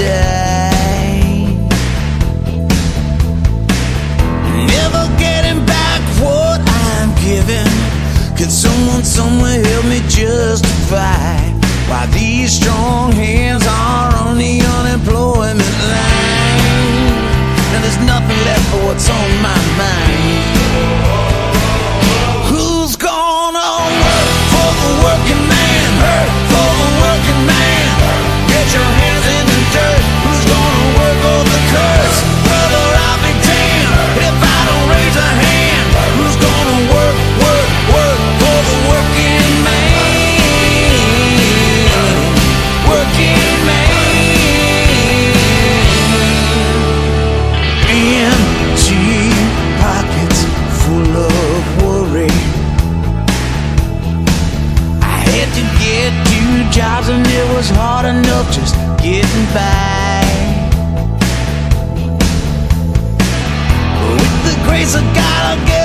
day. Never getting back what I'm giving. Could someone somewhere help me justify why these strong hands are on the unemployment line? Now there's nothing left for what's on. two jobs and it was hard enough just getting by. With the grace of God, I'll get